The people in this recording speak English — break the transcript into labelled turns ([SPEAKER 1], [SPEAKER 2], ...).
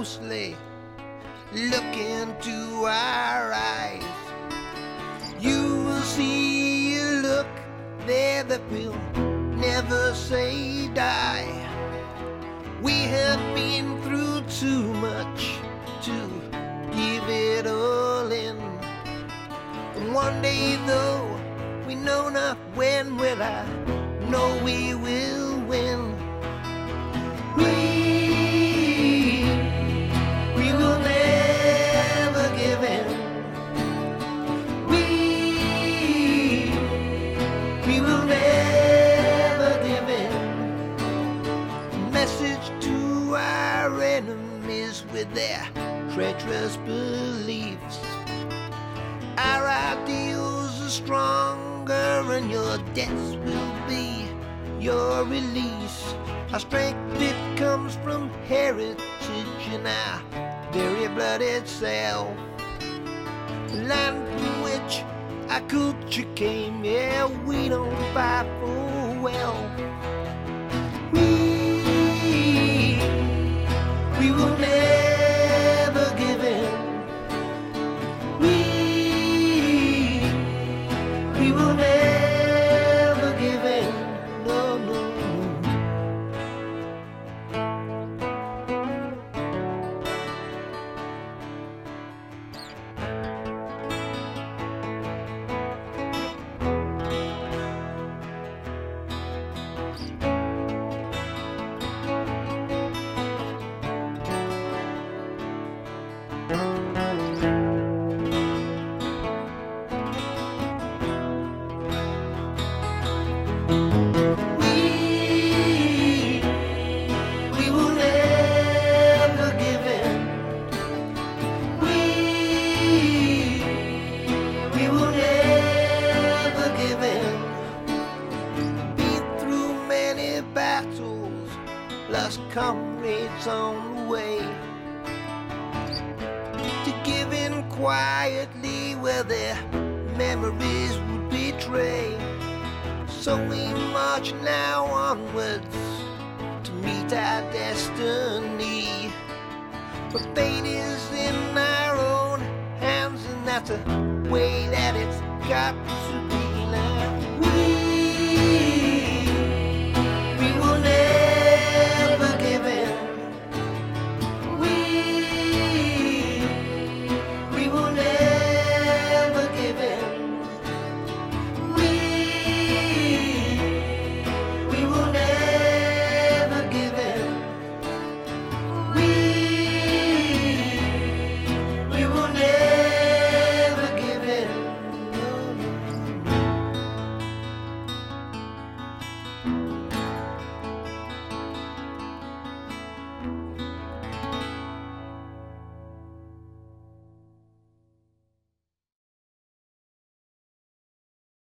[SPEAKER 1] closely, look into our eyes. You will see a look there that will never say die. We have been through too much to give it all in. One day, though, we know not when will I know we will win. Their treacherous beliefs. Our ideals are stronger, and your deaths will be your release. Our strength it comes from heritage and our very blood itself. The land from which our culture came, yeah, we don't fight for wealth. We, battles, lost comrades on the way. To give in quietly where their memories would betray. So we march now onwards to meet our destiny. But fate is in our own hands, and that's the way that it's got to